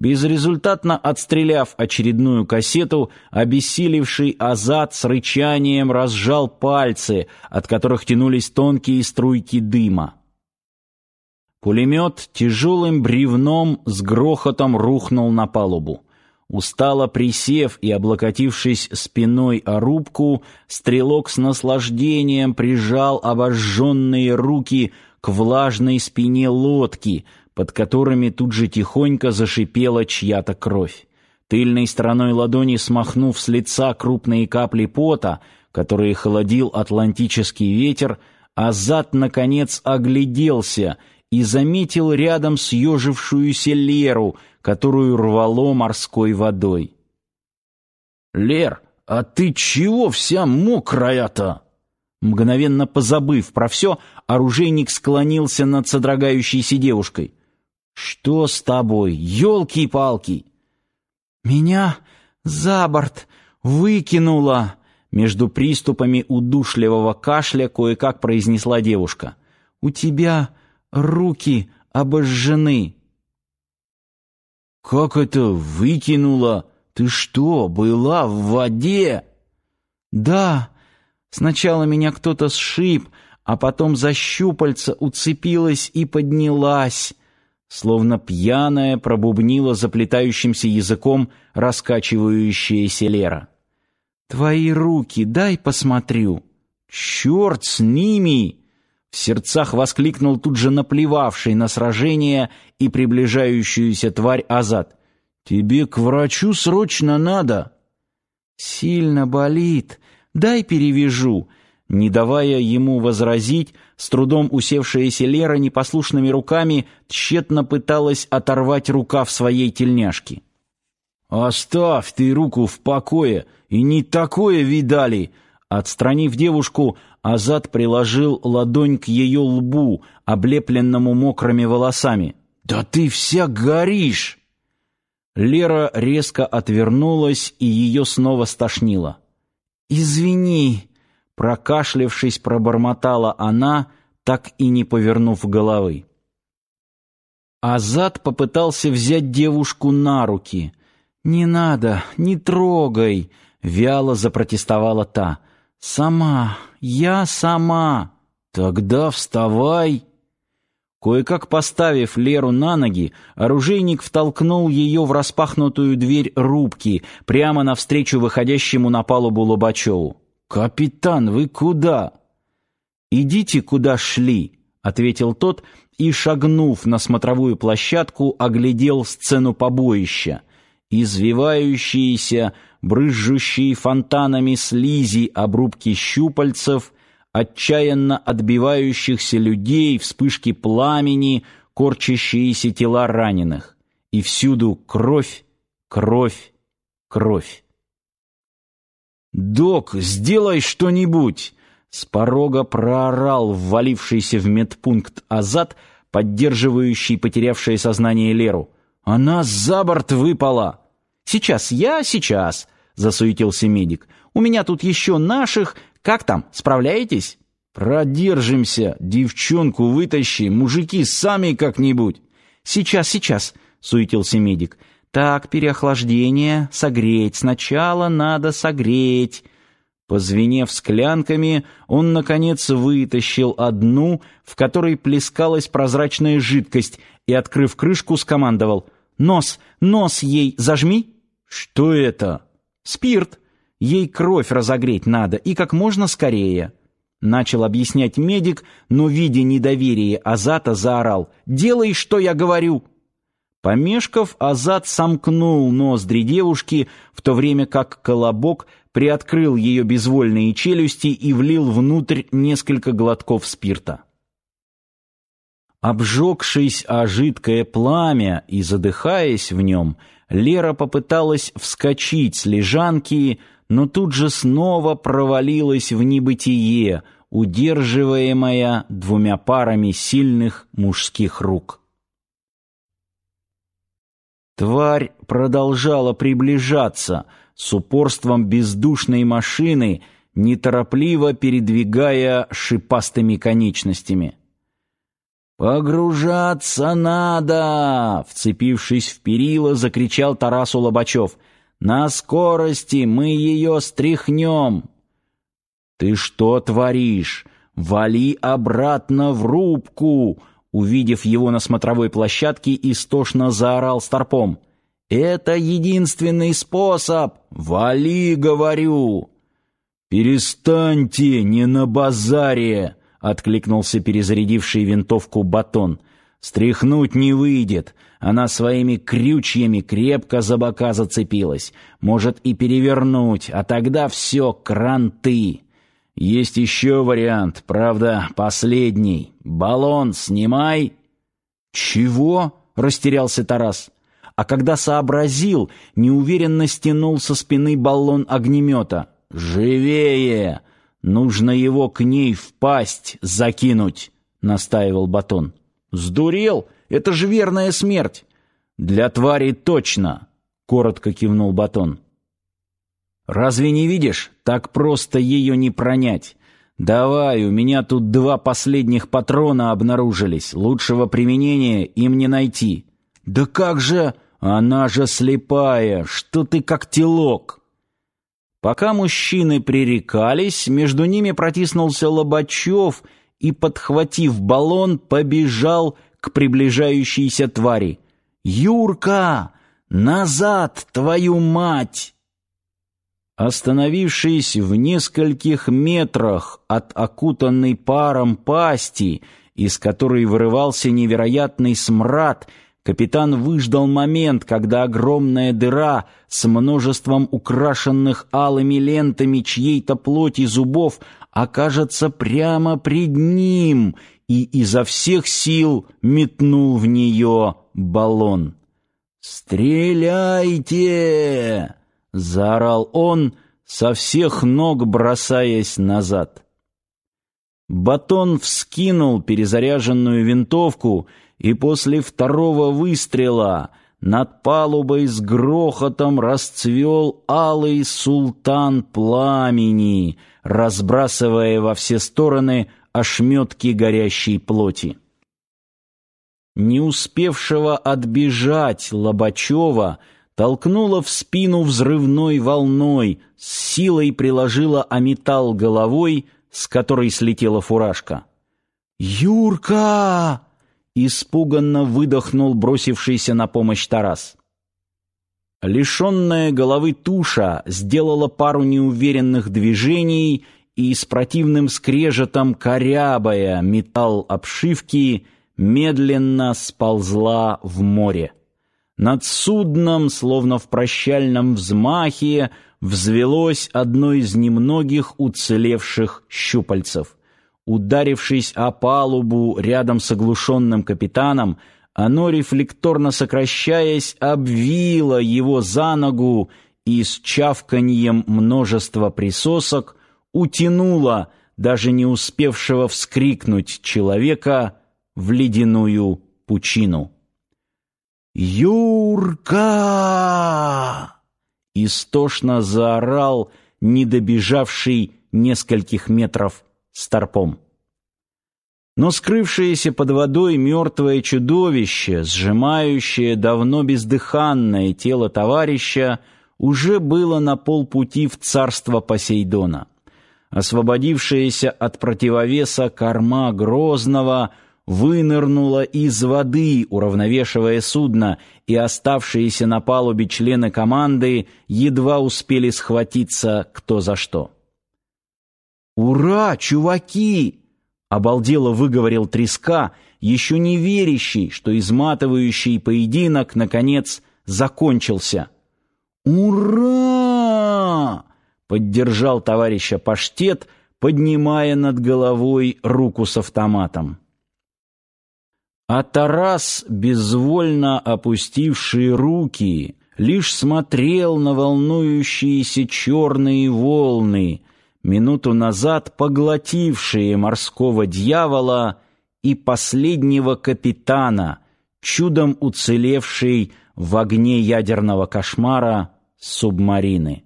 Безрезультатно отстреляв очередную кассету, обессилевший Азат с рычанием разжал пальцы, от которых тянулись тонкие струйки дыма. Пулемет тяжелым бревном с грохотом рухнул на палубу. Устало присев и облокотившись спиной о рубку, стрелок с наслаждением прижал обожженные руки к влажной спине лодки — под которыми тут же тихонько зашипела чья-то кровь. Тыльной стороной ладони смахнув с лица крупные капли пота, которые холодил атлантический ветер, Азат, наконец, огляделся и заметил рядом съежившуюся Леру, которую рвало морской водой. «Лер, а ты чего вся мокрая-то?» Мгновенно позабыв про все, оружейник склонился над содрогающейся девушкой. «Что с тобой, елки-палки?» «Меня за борт выкинуло!» Между приступами удушливого кашля кое-как произнесла девушка. «У тебя руки обожжены». «Как это выкинуло? Ты что, была в воде?» «Да. Сначала меня кто-то сшиб, а потом за щупальца уцепилась и поднялась словно пьяная пробубнила заплетающимся языком раскачивающаяся Лера. «Твои руки, дай посмотрю». «Черт с ними!» В сердцах воскликнул тут же наплевавший на сражение и приближающуюся тварь Азат. «Тебе к врачу срочно надо!» «Сильно болит. Дай перевяжу. Не давая ему возразить, с трудом усевшаяся Лера непослушными руками тщетно пыталась оторвать рукав своей тельняшки. «Оставь ты руку в покое, и не такое видали!» Отстранив девушку, Азат приложил ладонь к ее лбу, облепленному мокрыми волосами. «Да ты вся горишь!» Лера резко отвернулась, и ее снова стошнило. «Извини!» Прокашлявшись, пробормотала она, так и не повернув головы. Азат попытался взять девушку на руки. «Не надо, не трогай!» — вяло запротестовала та. «Сама, я сама!» «Тогда вставай!» Кое-как поставив Леру на ноги, оружейник втолкнул ее в распахнутую дверь рубки, прямо навстречу выходящему на палубу Лобачеву. «Капитан, вы куда?» «Идите, куда шли», — ответил тот и, шагнув на смотровую площадку, оглядел сцену побоища. Извивающиеся, брызжущие фонтанами слизи обрубки щупальцев, отчаянно отбивающихся людей, вспышки пламени, корчащиеся тела раненых. И всюду кровь, кровь, кровь. «Док, сделай что-нибудь!» С порога проорал ввалившийся в медпункт Азат, поддерживающий потерявшее сознание Леру. «Она за борт выпала!» «Сейчас я, сейчас!» — засуетился медик. «У меня тут еще наших... Как там, справляетесь?» «Продержимся! Девчонку вытащи! Мужики, сами как-нибудь!» «Сейчас, сейчас!» — суетился медик. Так, переохлаждение, согреть. Сначала надо согреть. Позвенев склянками, он, наконец, вытащил одну, в которой плескалась прозрачная жидкость, и, открыв крышку, скомандовал. «Нос, нос ей зажми!» «Что это?» «Спирт. Ей кровь разогреть надо, и как можно скорее». Начал объяснять медик, но, видя недоверие Азата, заорал. «Делай, что я говорю!» Помешков, Азат сомкнул ноздри девушки, в то время как Колобок приоткрыл ее безвольные челюсти и влил внутрь несколько глотков спирта. Обжегшись о жидкое пламя и задыхаясь в нем, Лера попыталась вскочить с лежанки, но тут же снова провалилась в небытие, удерживаемая двумя парами сильных мужских рук. Тварь продолжала приближаться с упорством бездушной машины, неторопливо передвигая шипастыми конечностями. «Погружаться надо!» — вцепившись в перила, закричал Тарасу Лобачев. «На скорости мы ее стряхнем!» «Ты что творишь? Вали обратно в рубку!» Увидев его на смотровой площадке, истошно заорал Старпом. «Это единственный способ! Вали, говорю!» «Перестаньте, не на базаре!» — откликнулся перезарядивший винтовку батон. «Стряхнуть не выйдет. Она своими крючьями крепко за бока зацепилась. Может и перевернуть, а тогда все, кранты!» Есть еще вариант, правда, последний. Баллон снимай. Чего? растерялся Тарас. А когда сообразил, неуверенно стянул со спины баллон огнемета. Живее! Нужно его к ней в пасть закинуть, настаивал Батон. Сдурел? Это же верная смерть. Для твари точно, коротко кивнул Батон. Разве не видишь? Так просто ее не пронять. Давай, у меня тут два последних патрона обнаружились. Лучшего применения им не найти. Да как же? Она же слепая. Что ты как телок? Пока мужчины пререкались, между ними протиснулся Лобачев и, подхватив баллон, побежал к приближающейся твари. «Юрка! Назад, твою мать!» Остановившись в нескольких метрах от окутанной паром пасти, из которой вырывался невероятный смрад, капитан выждал момент, когда огромная дыра с множеством украшенных алыми лентами чьей-то плоти зубов окажется прямо пред ним, и изо всех сил метнул в нее баллон. «Стреляйте!» — заорал он, со всех ног бросаясь назад. Батон вскинул перезаряженную винтовку, и после второго выстрела над палубой с грохотом расцвел алый султан пламени, разбрасывая во все стороны ошметки горящей плоти. Не успевшего отбежать Лобачева — толкнула в спину взрывной волной, с силой приложила о металл головой, с которой слетела фуражка. «Юрка!» — испуганно выдохнул бросившийся на помощь Тарас. Лишенная головы туша сделала пару неуверенных движений и с противным скрежетом корябая металл обшивки медленно сползла в море. Над судном, словно в прощальном взмахе, взвелось одно из немногих уцелевших щупальцев. Ударившись о палубу рядом с оглушенным капитаном, оно, рефлекторно сокращаясь, обвило его за ногу и с чавканьем множества присосок утянуло даже не успевшего вскрикнуть человека в ледяную пучину. «Юрка!» — истошно заорал недобежавший нескольких метров старпом. Но скрывшееся под водой мертвое чудовище, сжимающее давно бездыханное тело товарища, уже было на полпути в царство Посейдона. Освободившаяся от противовеса корма Грозного — вынырнула из воды, уравновешивая судно, и оставшиеся на палубе члены команды едва успели схватиться кто за что. «Ура, чуваки!» — обалдело выговорил Треска, еще не верящий, что изматывающий поединок, наконец, закончился. «Ура!» — поддержал товарища Паштет, поднимая над головой руку с автоматом. А Тарас, безвольно опустивший руки, лишь смотрел на волнующиеся черные волны, минуту назад поглотившие морского дьявола и последнего капитана, чудом уцелевший в огне ядерного кошмара субмарины.